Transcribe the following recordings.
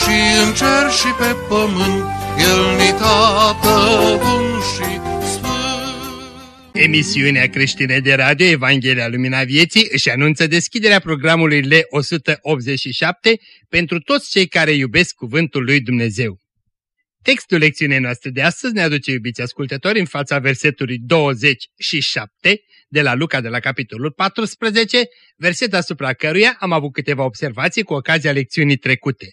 și în cer și pe pământ, El ni tată bun și Emisiunea creștină de radio Evanghelia Lumina Vieții își anunță deschiderea programului L187 pentru toți cei care iubesc Cuvântul lui Dumnezeu. Textul lecțiunii noastre de astăzi ne aduce, iubiți ascultători, în fața versetului 27 de la Luca de la capitolul 14, verset asupra căruia am avut câteva observații cu ocazia lecțiunii trecute.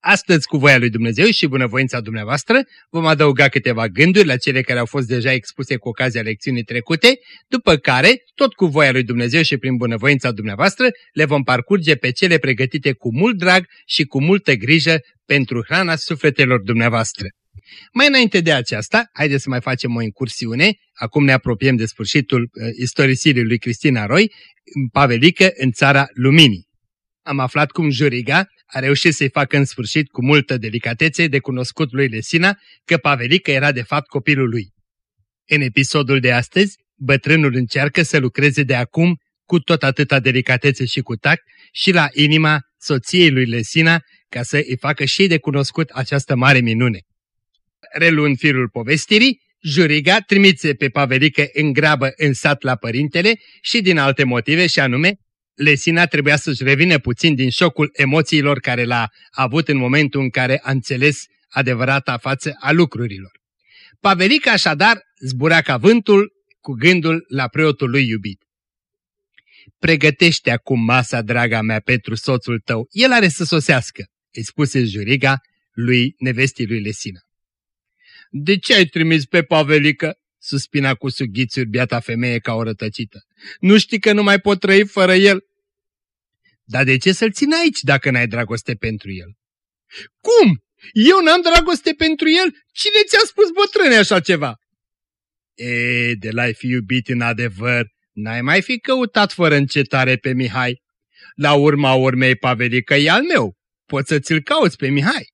Astăzi, cu voia lui Dumnezeu și bunăvoința dumneavoastră, vom adăuga câteva gânduri la cele care au fost deja expuse cu ocazia lecțiunii trecute, după care, tot cu voia lui Dumnezeu și prin bunăvoința dumneavoastră, le vom parcurge pe cele pregătite cu mult drag și cu multă grijă pentru hrana sufletelor dumneavoastră. Mai înainte de aceasta, haideți să mai facem o incursiune, acum ne apropiem de sfârșitul uh, istorisirii lui Cristina Roy, în Pavelică, în țara Luminii. Am aflat cum Juriga a reușit să-i facă în sfârșit cu multă delicatețe de cunoscut lui Lesina că Pavelică era de fapt copilul lui. În episodul de astăzi, bătrânul încearcă să lucreze de acum cu tot atâta delicatețe și cu tact și la inima soției lui Lesina ca să îi facă și de cunoscut această mare minune. Reluând firul povestirii, Juriga trimițe pe Pavelică în grabă în sat la părintele și din alte motive și anume Lesina trebuia să-și revină puțin din șocul emoțiilor care l-a avut în momentul în care a înțeles adevărata față a lucrurilor. Pavelica așadar zburea ca vântul cu gândul la preotul lui iubit. Pregătește acum masa, draga mea, pentru soțul tău. El are să sosească, îi spuse Juriga lui nevestii lui Lesina. De ce ai trimis pe Pavelică? Suspina cu sughițuri biata femeie ca o rătăcită. Nu știi că nu mai pot trăi fără el? Dar de ce să-l țin aici dacă n-ai dragoste pentru el? Cum? Eu n-am dragoste pentru el? Cine ți-a spus bătrâne așa ceva? E, de l-ai fi iubit în adevăr, n-ai mai fi căutat fără încetare pe Mihai. La urma urmei, Pavelică e al meu. Poți să ți-l cauți pe Mihai.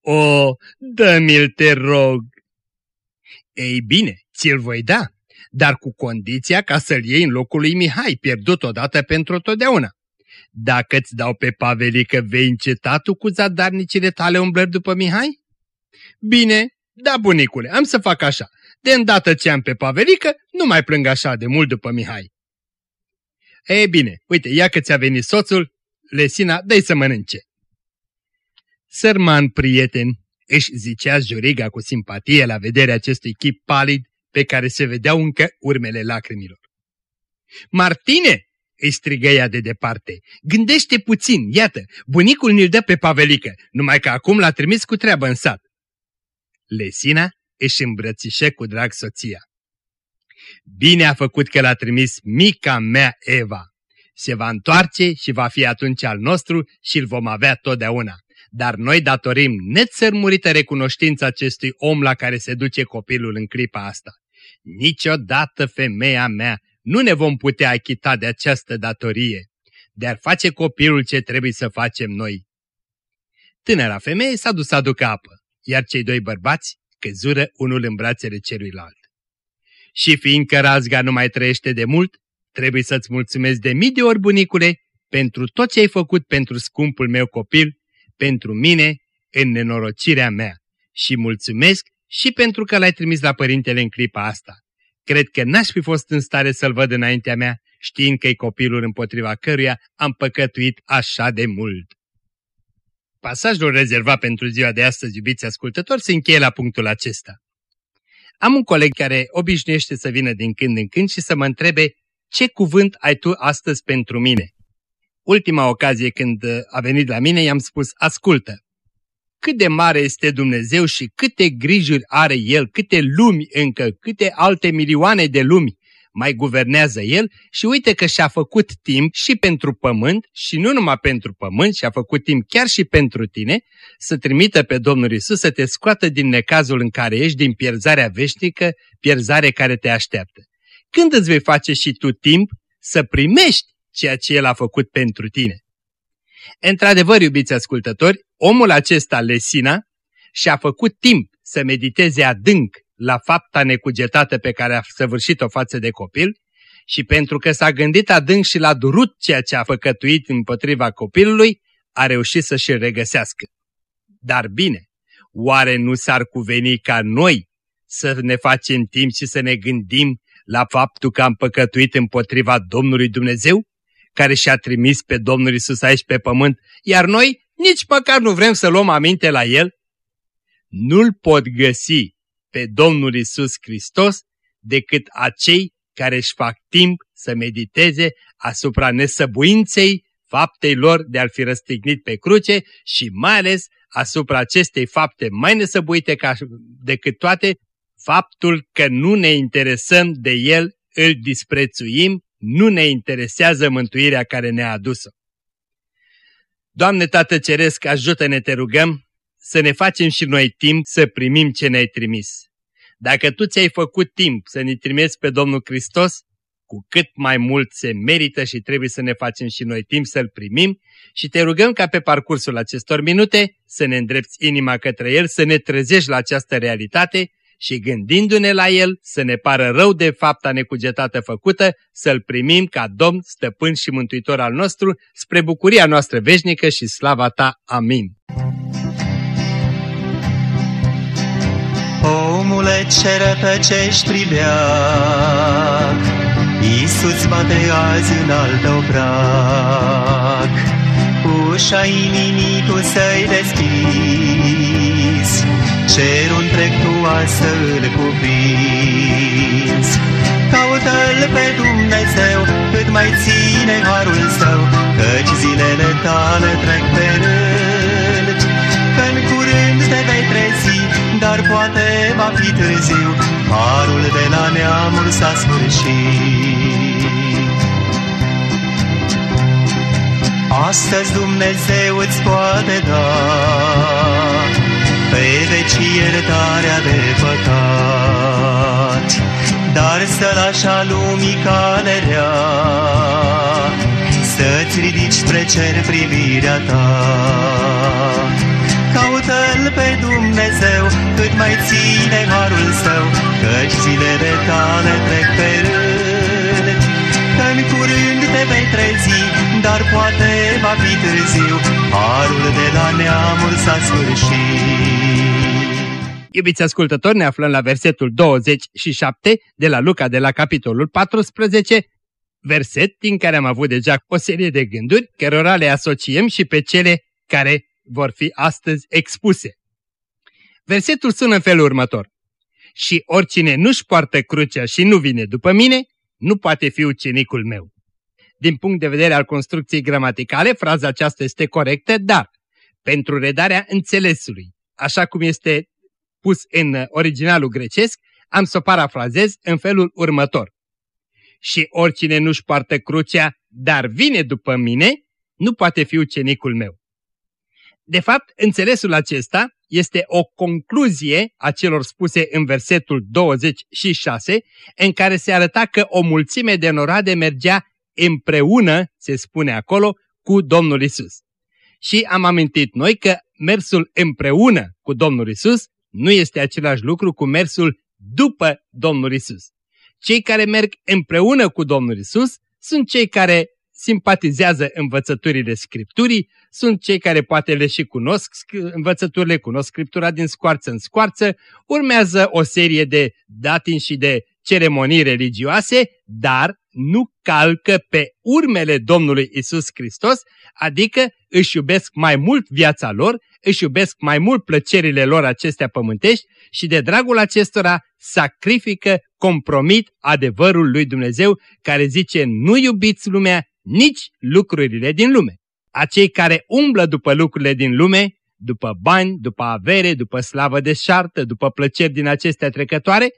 O, dă-mi-l, te rog. Ei bine, ți-l voi da, dar cu condiția ca să-l iei în locul lui Mihai, pierdut odată pentru totdeauna. Dacă îți dau pe Pavelică, vei înceta tu cu zadarnicile tale umblări după Mihai? Bine, da, bunicule, am să fac așa. De îndată ce am pe Pavelică, nu mai plâng așa de mult după Mihai. Ei bine, uite, ia că ți-a venit soțul, Lesina, dă să mănânce. Sărman prieten, își zicea Juriga cu simpatie la vederea acestui chip palid pe care se vedeau încă urmele lacrimilor. Martine, îi strigă ea de departe. Gândește puțin, iată, bunicul ne-l dă pe Pavelică, numai că acum l-a trimis cu treabă în sat. Lesina își îmbrățișe cu drag soția. Bine a făcut că l-a trimis mica mea Eva. Se va întoarce și va fi atunci al nostru și îl vom avea totdeauna. Dar noi datorim nețărmurită recunoștință acestui om la care se duce copilul în clipa asta. Niciodată, femeia mea, nu ne vom putea achita de această datorie, de a face copilul ce trebuie să facem noi. Tânăra femeie s-a dus să aducă apă, iar cei doi bărbați căzură unul în brațele celuilalt. Și fiindcă razga nu mai trăiește de mult, trebuie să-ți mulțumesc de mii de ori, bunicule, pentru tot ce ai făcut pentru scumpul meu copil, pentru mine, în nenorocirea mea. Și mulțumesc și pentru că l-ai trimis la părintele în clipa asta. Cred că n-aș fi fost în stare să-l văd înaintea mea, știind că e copilul împotriva căruia am păcătuit așa de mult. Pasajul rezervat pentru ziua de astăzi, iubiți ascultători, se încheie la punctul acesta. Am un coleg care obișnuiește să vină din când în când și să mă întrebe ce cuvânt ai tu astăzi pentru mine. Ultima ocazie când a venit la mine i-am spus, ascultă, cât de mare este Dumnezeu și câte grijuri are El, câte lumi încă, câte alte milioane de lumi mai guvernează el și uite că și-a făcut timp și pentru pământ și nu numai pentru pământ, și-a făcut timp chiar și pentru tine să trimită pe Domnul Isus să te scoată din necazul în care ești, din pierzarea veșnică, pierzare care te așteaptă. Când îți vei face și tu timp să primești ceea ce El a făcut pentru tine? Într-adevăr, iubiți ascultători, omul acesta, Lesina, și-a făcut timp să mediteze adânc la fapta necugetată pe care a săvârșit-o față de copil și pentru că s-a gândit adânc și l-a durut ceea ce a făcătuit împotriva copilului, a reușit să-și regăsească. Dar bine, oare nu s-ar cuveni ca noi să ne facem timp și să ne gândim la faptul că am păcătuit împotriva Domnului Dumnezeu, care și-a trimis pe Domnul Isus aici pe pământ, iar noi nici măcar nu vrem să luăm aminte la El? Nu-L pot găsi pe Domnul Isus Hristos decât acei care își fac timp să mediteze asupra nesăbuinței faptei lor de a-L fi răstignit pe cruce și mai ales asupra acestei fapte mai nesăbuite ca decât toate, faptul că nu ne interesăm de El, îl disprețuim, nu ne interesează mântuirea care ne-a adus-o. Doamne Tată Ceresc, ajută-ne, te rugăm, să ne facem și noi timp să primim ce ne-ai trimis. Dacă Tu ți-ai făcut timp să ne trimiți pe Domnul Hristos, cu cât mai mult se merită și trebuie să ne facem și noi timp să-L primim și te rugăm ca pe parcursul acestor minute să ne îndrepți inima către El, să ne trezești la această realitate și gândindu-ne la El să ne pară rău de fapta necugetată făcută, să-L primim ca Domn, Stăpân și Mântuitor al nostru, spre bucuria noastră veșnică și slava Ta. Amin. Omule ce rătăcești priveac, Iisus bate azi în alt obrac. Ușa inimii tu să-i deschizi, Cerul întreg tu să-l cuprinzi. Caută-L pe Dumnezeu cât mai ține harul său, Căci zilele tale trec pe rând. Că-n curând te vei trezi, dar poate va fi târziu, Harul de la neamul s-a sfârșit. Astăzi Dumnezeu îți poate da pe veci iertarea de păcat, dar să lași a lumii calerea, să-ți ridici spre cer privirea ta. Caută-L pe Dumnezeu cât mai ține harul său, căci zilele tale trec pe rând. Că-n curând te vei trezi, dar poate va fi târziu, harul de la neamul s-a sfârșit. Iubiți ascultători, ne aflăm la versetul 27 de la Luca de la capitolul 14, verset din care am avut deja o serie de gânduri, cărora le asociem și pe cele care vor fi astăzi expuse. Versetul sună în felul următor. Și oricine nu-și poartă crucea și nu vine după mine, nu poate fi ucenicul meu. Din punct de vedere al construcției gramaticale, fraza aceasta este corectă, dar pentru redarea înțelesului, așa cum este pus în originalul grecesc, am să o parafrazez în felul următor. Și oricine nu-și poartă crucea, dar vine după mine, nu poate fi ucenicul meu. De fapt, înțelesul acesta este o concluzie a celor spuse în versetul 26, în care se arăta că o mulțime de norade mergea împreună, se spune acolo, cu Domnul Isus. Și am amintit noi că mersul împreună cu Domnul Isus nu este același lucru cu mersul după Domnul Isus. Cei care merg împreună cu Domnul Isus sunt cei care simpatizează învățăturile Scripturii, sunt cei care poate le și cunosc învățăturile, cunosc Scriptura din scoarță în scoarță, urmează o serie de datini și de ceremonii religioase, dar nu calcă pe urmele Domnului Isus Hristos, adică își iubesc mai mult viața lor, își iubesc mai mult plăcerile lor acestea pământești și de dragul acestora sacrifică, compromit adevărul lui Dumnezeu care zice nu iubiți lumea, nici lucrurile din lume. Acei care umblă după lucrurile din lume, după bani, după avere, după slavă de șartă, după plăceri din acestea trecătoare,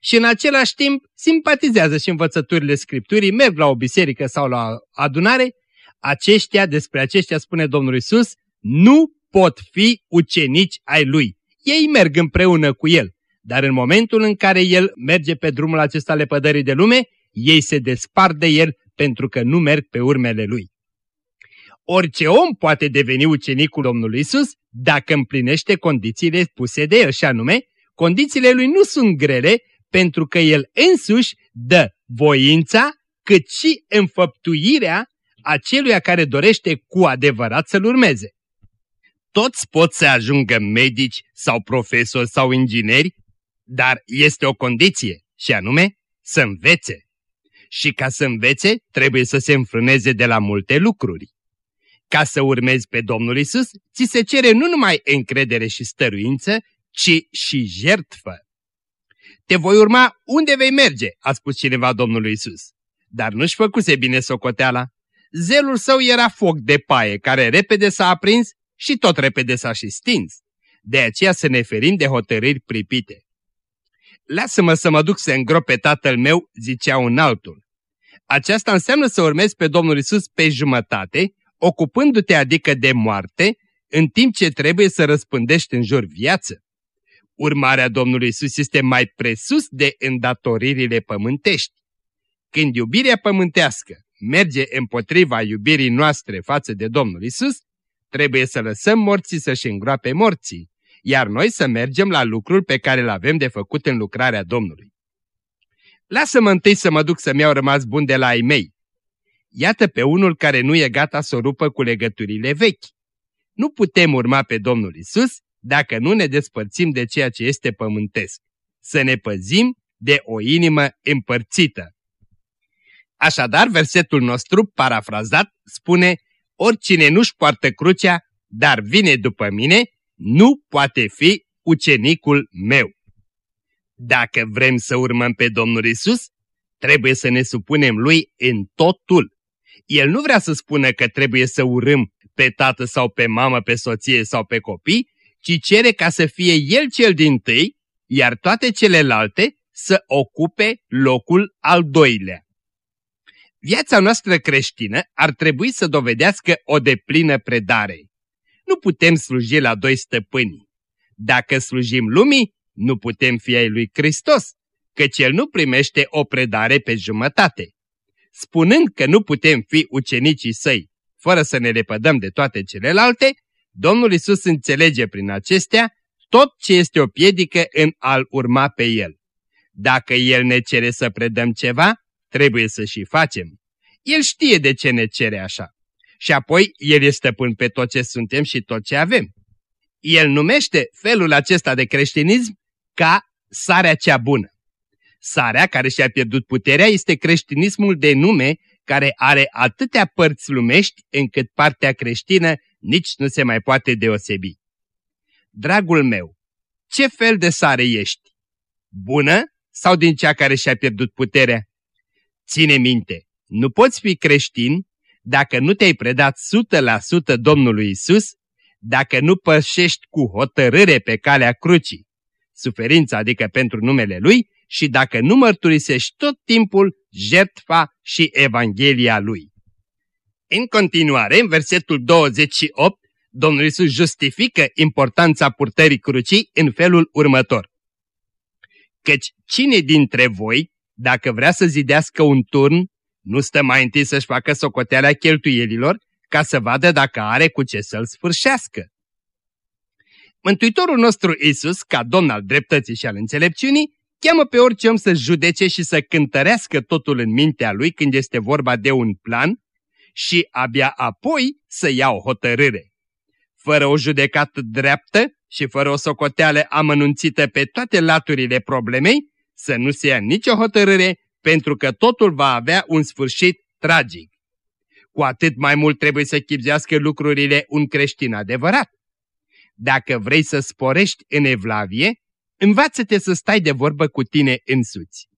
și în același timp simpatizează și învățăturile Scripturii, merg la o biserică sau la o adunare, aceștia, despre aceștia spune Domnul Isus, nu pot fi ucenici ai Lui. Ei merg împreună cu El, dar în momentul în care El merge pe drumul acesta lepădării de lume, ei se despart de El pentru că nu merg pe urmele Lui. Orice om poate deveni ucenicul Domnului Isus dacă împlinește condițiile puse de El, și anume, condițiile Lui nu sunt grele pentru că El însuși dă voința cât și înfăptuirea aceluia care dorește cu adevărat să-L urmeze. Toți pot să ajungă medici sau profesori sau ingineri, dar este o condiție, și anume să învețe. Și ca să învețe, trebuie să se înfrâneze de la multe lucruri. Ca să urmezi pe Domnul Isus, ți se cere nu numai încredere și stăruință, ci și jertfă. Te voi urma unde vei merge, a spus cineva Domnului Isus. Dar nu-și făcuse bine socoteala. Zelul său era foc de paie, care repede s-a aprins și tot repede s-a și stins. De aceea să ne ferim de hotărâri pripite. Lasă-mă să mă duc să îngrop pe tatăl meu, zicea un altul. Aceasta înseamnă să urmezi pe Domnul Isus pe jumătate, ocupându-te adică de moarte, în timp ce trebuie să răspândești în jur viață. Urmarea Domnului Isus este mai presus de îndatoririle pământești. Când iubirea pământească merge împotriva iubirii noastre față de Domnul Isus, trebuie să lăsăm morții să-și îngroape morții, iar noi să mergem la lucrul pe care îl avem de făcut în lucrarea Domnului. Lasă-mă întâi să mă duc să-mi iau rămas bun de la ai mei. Iată pe unul care nu e gata să o rupă cu legăturile vechi. Nu putem urma pe Domnul Isus dacă nu ne despărțim de ceea ce este pământesc. Să ne păzim de o inimă împărțită. Așadar, versetul nostru, parafrazat, spune Oricine nu-și poartă crucea, dar vine după mine, nu poate fi ucenicul meu. Dacă vrem să urmăm pe Domnul Isus, trebuie să ne supunem Lui în totul. El nu vrea să spună că trebuie să urâm pe tată sau pe mamă, pe soție sau pe copii, ci cere ca să fie El cel din tâi, iar toate celelalte să ocupe locul al doilea. Viața noastră creștină ar trebui să dovedească o deplină predare. Nu putem sluji la doi stăpâni. Dacă slujim lumii, nu putem fi ai lui Hristos, căci El nu primește o predare pe jumătate. Spunând că nu putem fi ucenicii săi, fără să ne lepădăm de toate celelalte, Domnul Isus înțelege prin acestea tot ce este o piedică în a-L urma pe El. Dacă El ne cere să predăm ceva, trebuie să și facem. El știe de ce ne cere așa. Și apoi El este stăpân pe tot ce suntem și tot ce avem. El numește felul acesta de creștinism ca sarea cea bună. Sarea care și-a pierdut puterea este creștinismul de nume care are atâtea părți lumești încât partea creștină nici nu se mai poate deosebi. Dragul meu, ce fel de sare ești? Bună sau din cea care și-a pierdut puterea? Ține minte, nu poți fi creștin dacă nu te-ai predat 100% Domnului Isus, dacă nu pășești cu hotărâre pe calea crucii, suferința adică pentru numele Lui, și dacă nu mărturisești tot timpul jertfa și Evanghelia Lui. În continuare, în versetul 28, Domnul Isus justifică importanța purtării crucii în felul următor. Căci cine dintre voi, dacă vrea să zidească un turn, nu stă mai întâi să-și facă socoteala cheltuielilor ca să vadă dacă are cu ce să-l sfârșească. Mântuitorul nostru Isus, ca domn al dreptății și al înțelepciunii, cheamă pe orice om să judece și să cântărească totul în mintea lui când este vorba de un plan și abia apoi să ia o hotărâre. Fără o judecată dreaptă și fără o socoteală amănunțită pe toate laturile problemei, să nu se ia nicio hotărâre pentru că totul va avea un sfârșit tragic. Cu atât mai mult trebuie să chipzească lucrurile un creștin adevărat. Dacă vrei să sporești în evlavie, învață-te să stai de vorbă cu tine însuți.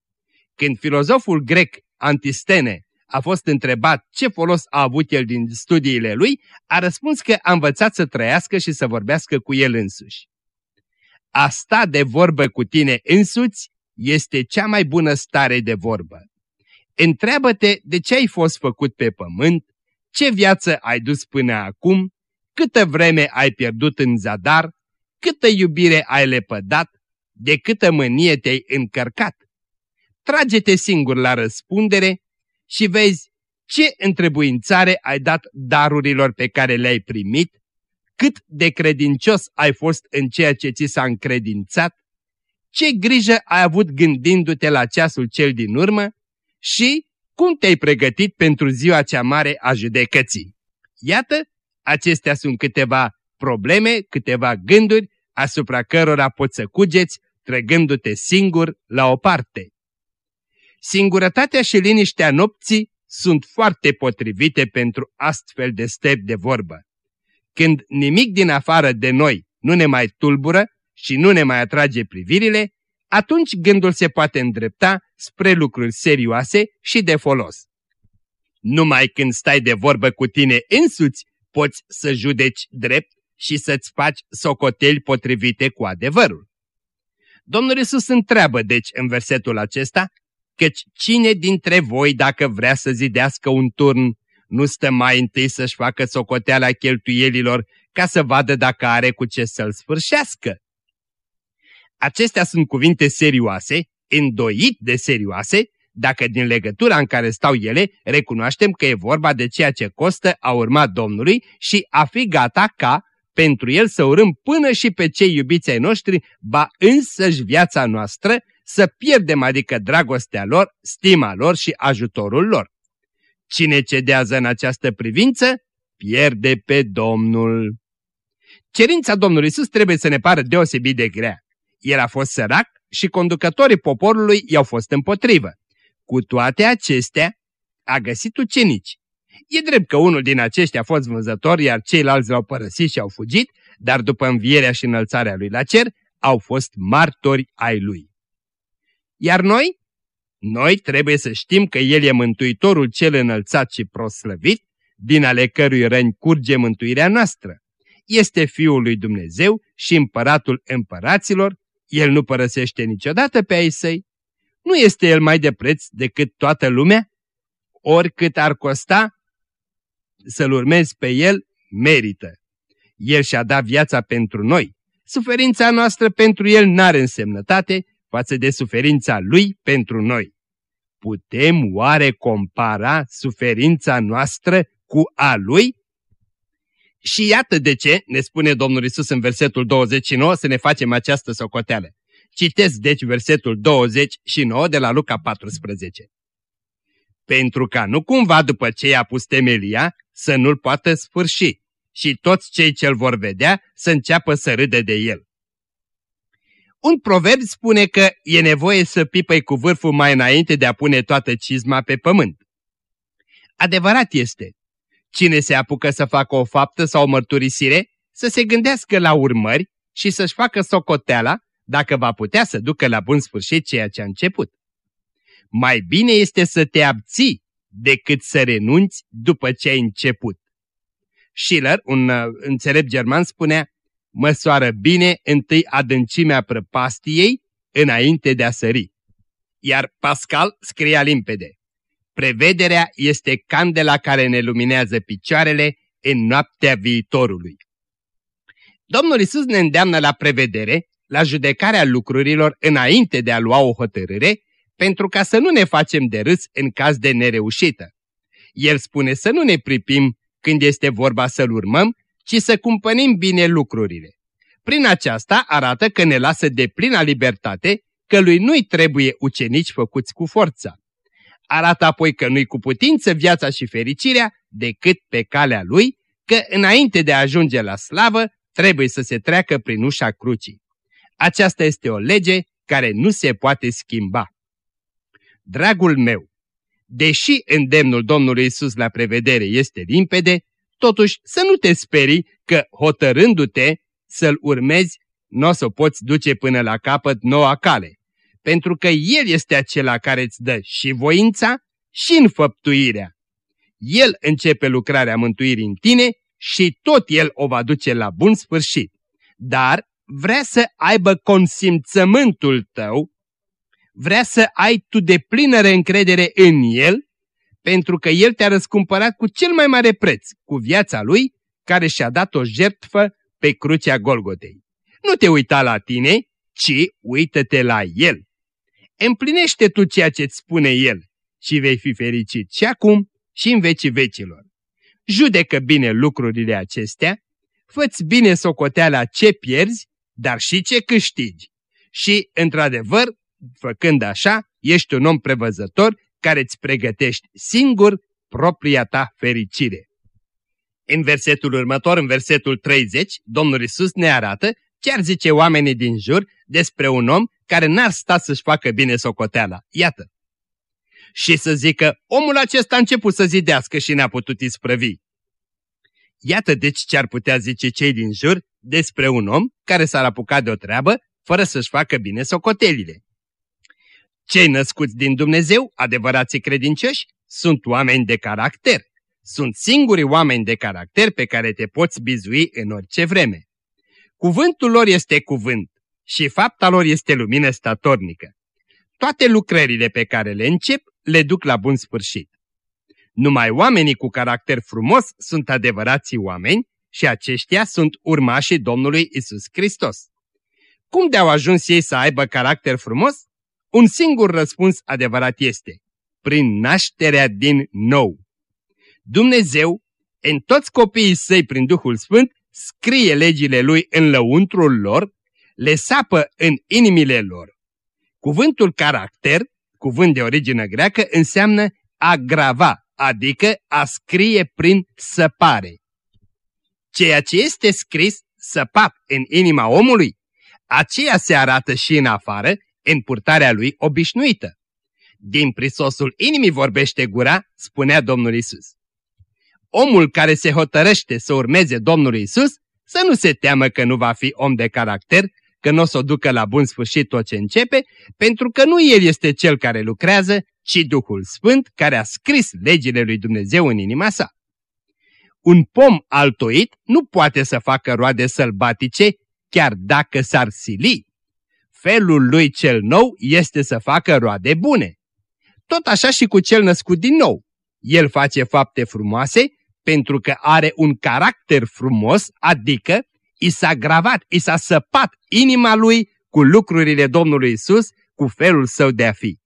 Când filozoful grec Antistene a fost întrebat ce folos a avut el din studiile lui, a răspuns că a învățat să trăiască și să vorbească cu el însuși. A sta de vorbă cu tine însuți este cea mai bună stare de vorbă. Întreabă-te de ce ai fost făcut pe pământ, ce viață ai dus până acum, câtă vreme ai pierdut în zadar, câtă iubire ai lepădat, de câtă mânie te-ai încărcat. Trage-te singur la răspundere și vezi ce întrebuințare ai dat darurilor pe care le-ai primit, cât de credincios ai fost în ceea ce ți s-a încredințat, ce grijă ai avut gândindu-te la ceasul cel din urmă și cum te-ai pregătit pentru ziua cea mare a judecății. Iată, acestea sunt câteva probleme, câteva gânduri asupra cărora poți să cugeți trăgându-te singur la o parte. Singurătatea și liniștea nopții sunt foarte potrivite pentru astfel de step de vorbă. Când nimic din afară de noi nu ne mai tulbură și nu ne mai atrage privirile, atunci gândul se poate îndrepta spre lucruri serioase și de folos. Numai când stai de vorbă cu tine însuți, poți să judeci drept și să-ți faci socoteli potrivite cu adevărul. Domnul Iisus întreabă, deci, în versetul acesta, căci cine dintre voi, dacă vrea să zidească un turn, nu stă mai întâi să-și facă socoteala cheltuielilor ca să vadă dacă are cu ce să-l sfârșească? Acestea sunt cuvinte serioase, îndoit de serioase, dacă din legătura în care stau ele recunoaștem că e vorba de ceea ce costă a urma Domnului și a fi gata ca, pentru El să urâm până și pe cei iubiți ai noștri, ba însăși viața noastră, să pierdem adică dragostea lor, stima lor și ajutorul lor. Cine cedează în această privință, pierde pe Domnul. Cerința Domnului Iisus trebuie să ne pară deosebit de grea. El a fost sărac și conducătorii poporului i-au fost împotrivă. Cu toate acestea, a găsit ucenici. E drept că unul din aceștia a fost vânzător, iar ceilalți l-au părăsit și au fugit, dar după învierea și înălțarea lui la cer, au fost martori ai lui. Iar noi? Noi trebuie să știm că El e Mântuitorul cel înălțat și proslăvit, din ale cărui răni curge mântuirea noastră. Este Fiul lui Dumnezeu și Împăratul Împăraților, El nu părăsește niciodată pe ai săi. Nu este El mai de preț decât toată lumea? Oricât ar costa să-L urmezi pe El, merită. El și-a dat viața pentru noi. Suferința noastră pentru El n-are însemnătate, față de suferința Lui pentru noi. Putem oare compara suferința noastră cu a Lui? Și iată de ce, ne spune Domnul Isus în versetul 29, să ne facem această socoteală. Citesc deci versetul 29 de la Luca 14. Pentru ca nu cumva după ce i-a pus temelia să nu-l poată sfârși și toți cei ce-l vor vedea să înceapă să râde de el. Un proverb spune că e nevoie să pipăi cu vârful mai înainte de a pune toată cizma pe pământ. Adevărat este. Cine se apucă să facă o faptă sau o mărturisire, să se gândească la urmări și să-și facă socoteala dacă va putea să ducă la bun sfârșit ceea ce a început. Mai bine este să te abții decât să renunți după ce ai început. Schiller, un uh, înțelept german, spunea măsoară bine întâi adâncimea prăpastiei înainte de a sări. Iar Pascal scria limpede. Prevederea este candela care ne luminează picioarele în noaptea viitorului. Domnul Isus ne îndeamnă la prevedere, la judecarea lucrurilor înainte de a lua o hotărâre, pentru ca să nu ne facem de râs în caz de nereușită. El spune să nu ne pripim când este vorba să-L urmăm, ci să cumpănim bine lucrurile. Prin aceasta arată că ne lasă de plină libertate, că lui nu-i trebuie ucenici făcuți cu forța. Arată apoi că nu-i cu putință viața și fericirea decât pe calea lui, că înainte de a ajunge la slavă trebuie să se treacă prin ușa crucii. Aceasta este o lege care nu se poate schimba. Dragul meu, deși îndemnul Domnului Isus la prevedere este limpede, Totuși să nu te sperii că hotărându-te să-L urmezi, nu o să poți duce până la capăt noua cale, pentru că El este acela care îți dă și voința și înfăptuirea. El începe lucrarea mântuirii în tine și tot El o va duce la bun sfârșit. Dar vrea să aibă consimțământul tău, vrea să ai tu de plină încredere în El, pentru că El te-a răscumpărat cu cel mai mare preț, cu viața Lui, care și-a dat o jertfă pe crucea Golgotei. Nu te uita la tine, ci uită-te la El. Împlinește tu ceea ce-ți spune El și vei fi fericit și acum și în vecii vecilor. Judecă bine lucrurile acestea, fă-ți bine socoteala ce pierzi, dar și ce câștigi. Și, într-adevăr, făcând așa, ești un om prevăzător care îți pregătești singur propria ta fericire. În versetul următor, în versetul 30, Domnul Isus ne arată ce ar zice oamenii din jur despre un om care n-ar sta să-și facă bine socoteala. Iată. Și să zică, omul acesta a început să zidească și ne-a putut isprăvi. Iată deci ce ar putea zice cei din jur despre un om care s-ar apuca de o treabă fără să-și facă bine socotelile. Cei născuți din Dumnezeu, adevărații credincioși, sunt oameni de caracter. Sunt singurii oameni de caracter pe care te poți bizui în orice vreme. Cuvântul lor este cuvânt și fapta lor este lumină statornică. Toate lucrările pe care le încep le duc la bun sfârșit. Numai oamenii cu caracter frumos sunt adevărații oameni și aceștia sunt urmașii Domnului Isus Hristos. Cum de-au ajuns ei să aibă caracter frumos? Un singur răspuns adevărat este, prin nașterea din nou. Dumnezeu, în toți copiii săi prin Duhul Sfânt, scrie legile Lui în lăuntrul lor, le sapă în inimile lor. Cuvântul caracter, cuvânt de origine greacă, înseamnă a grava, adică a scrie prin săpare. Ceea ce este scris, săpat în inima omului, aceea se arată și în afară, în purtarea lui obișnuită. Din prisosul inimii vorbește gura, spunea Domnul Isus. Omul care se hotărăște să urmeze Domnul Isus, să nu se teamă că nu va fi om de caracter, că nu o să o ducă la bun sfârșit tot ce începe, pentru că nu el este cel care lucrează, ci Duhul Sfânt care a scris legile lui Dumnezeu în inima sa. Un pom altoit nu poate să facă roade sălbatice, chiar dacă s-ar sili. Felul lui cel nou este să facă roade bune. Tot așa și cu cel născut din nou. El face fapte frumoase pentru că are un caracter frumos, adică i s-a gravat, i s-a săpat inima lui cu lucrurile Domnului Isus, cu felul său de a fi.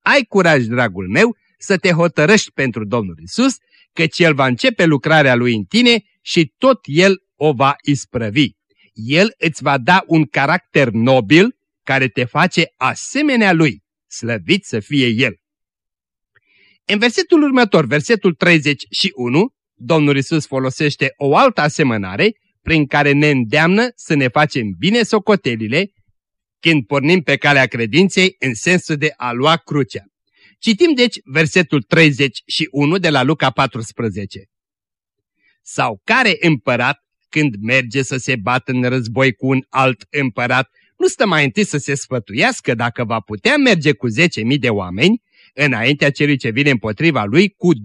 Ai curaj, dragul meu, să te hotărăști pentru Domnul Isus, căci El va începe lucrarea Lui în tine și tot El o va isprăvi. El îți va da un caracter nobil care te face asemenea Lui, slăvit să fie El. În versetul următor, versetul 31, Domnul Isus folosește o altă asemănare prin care ne îndeamnă să ne facem bine socotelile când pornim pe calea credinței în sensul de a lua crucea. Citim deci versetul 31 de la Luca 14. Sau care împărat, când merge să se bată în război cu un alt împărat, nu stă mai întâi să se sfătuiască dacă va putea merge cu 10.000 de oameni înaintea celui ce vine împotriva lui cu 20.000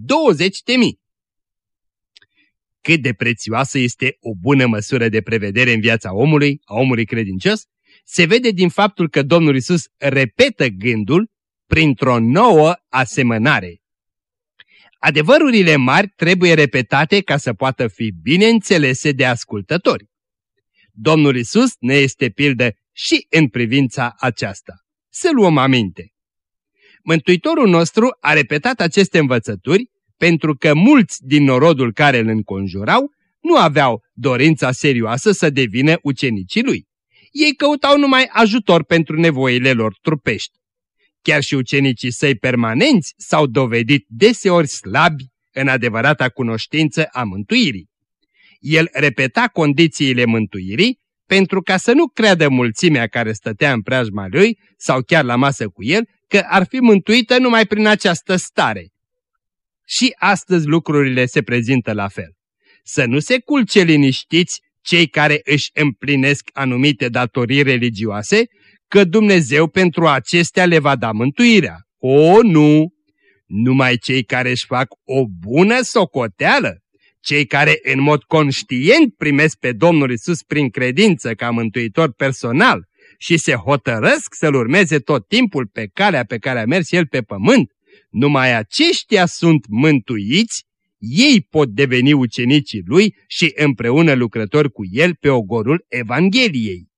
cât de prețioasă este o bună măsură de prevedere în viața omului, a omului credincios, se vede din faptul că Domnul Isus repetă gândul printr-o nouă asemănare. Adevărurile mari trebuie repetate ca să poată fi bine înțelese de ascultători. Domnul Isus ne este pildă și în privința aceasta. Să luăm aminte. Mântuitorul nostru a repetat aceste învățături pentru că mulți din norodul care îl înconjurau nu aveau dorința serioasă să devină ucenicii lui. Ei căutau numai ajutor pentru nevoile lor trupești. Chiar și ucenicii săi permanenți s-au dovedit deseori slabi în adevărata cunoștință a mântuirii. El repeta condițiile mântuirii pentru ca să nu creadă mulțimea care stătea în preajma lui sau chiar la masă cu el că ar fi mântuită numai prin această stare, și astăzi lucrurile se prezintă la fel. Să nu se culce liniștiți cei care își împlinesc anumite datorii religioase, că Dumnezeu pentru acestea le va da mântuirea. O, nu! Numai cei care își fac o bună socoteală, cei care în mod conștient primesc pe Domnul Isus prin credință ca mântuitor personal și se hotărăsc să-L urmeze tot timpul pe calea pe care a mers El pe pământ, numai aceștia sunt mântuiți, ei pot deveni ucenicii Lui și împreună lucrători cu El pe ogorul Evangheliei.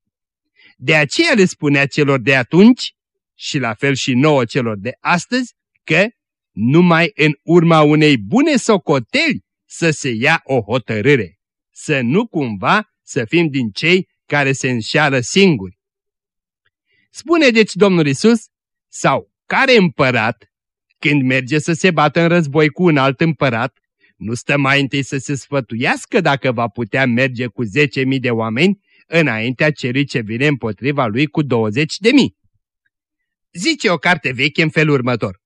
De aceea le spunea celor de atunci, și la fel și nouă celor de astăzi, că numai în urma unei bune socoteli să se ia o hotărâre, să nu cumva să fim din cei care se înșeală singuri. Spune deci Domnul Isus, sau care împărat, când merge să se bată în război cu un alt împărat, nu stă mai întâi să se sfătuiască dacă va putea merge cu 10.000 de oameni înaintea celui ce vine împotriva lui cu 20.000. Zice o carte veche în felul următor.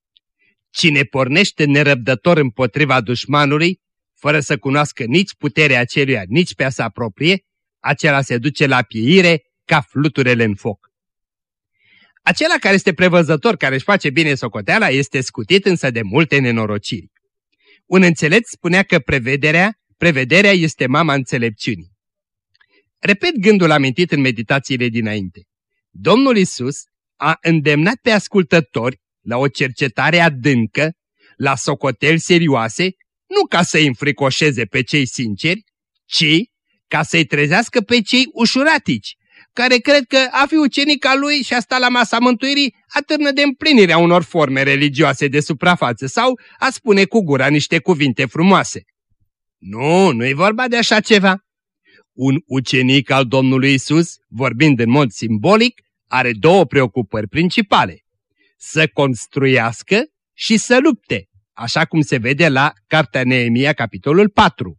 Cine pornește nerăbdător împotriva dușmanului, fără să cunoască nici puterea aceluia, nici pe a sa proprie, acela se duce la pieire ca fluturele în foc. Acela care este prevăzător, care își face bine socoteala, este scutit însă de multe nenorociri. Un înțelept spunea că prevederea, prevederea este mama înțelepciunii. Repet gândul amintit în meditațiile dinainte. Domnul Isus a îndemnat pe ascultători la o cercetare adâncă, la socoteli serioase, nu ca să-i înfricoșeze pe cei sinceri, ci ca să-i trezească pe cei ușuratici, care cred că a fi ucenica lui și a sta la masa mântuirii atârnă de împlinirea unor forme religioase de suprafață sau a spune cu gura niște cuvinte frumoase. Nu, nu e vorba de așa ceva. Un ucenic al Domnului Isus, vorbind în mod simbolic, are două preocupări principale. Să construiască și să lupte, așa cum se vede la Cartea Neemia, capitolul 4.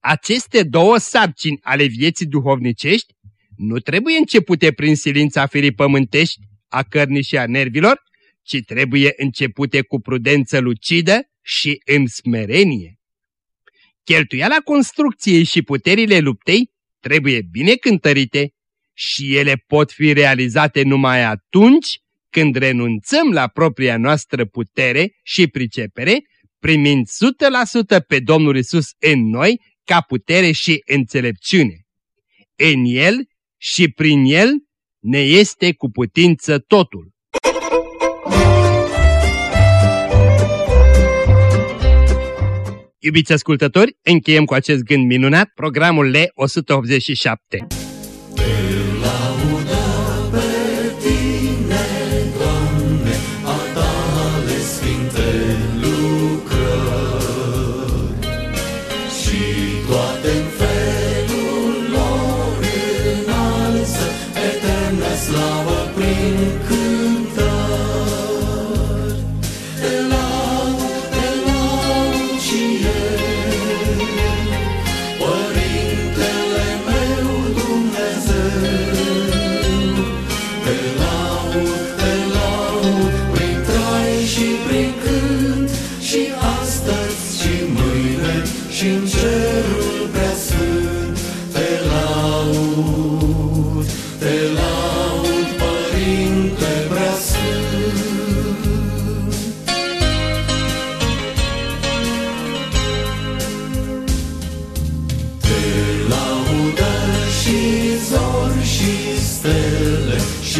Aceste două sarcini ale vieții duhovnicești nu trebuie începute prin silința firii pământești, a cărnii și a nervilor, ci trebuie începute cu prudență lucidă și în smerenie. Cheltuiala construcției și puterile luptei trebuie bine cântărite și ele pot fi realizate numai atunci când renunțăm la propria noastră putere și pricepere, primind 100% pe Domnul Isus în noi ca putere și înțelepciune. În El și prin El ne este cu putință totul. Iubiți ascultători, încheiem cu acest gând minunat programul L187.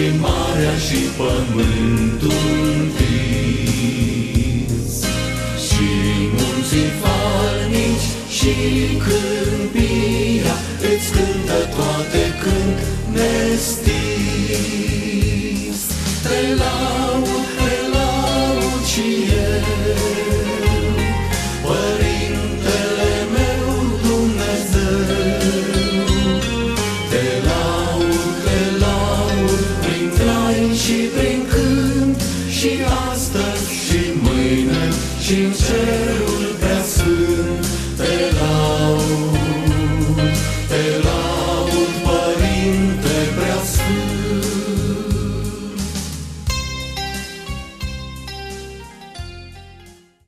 Și în cerul prea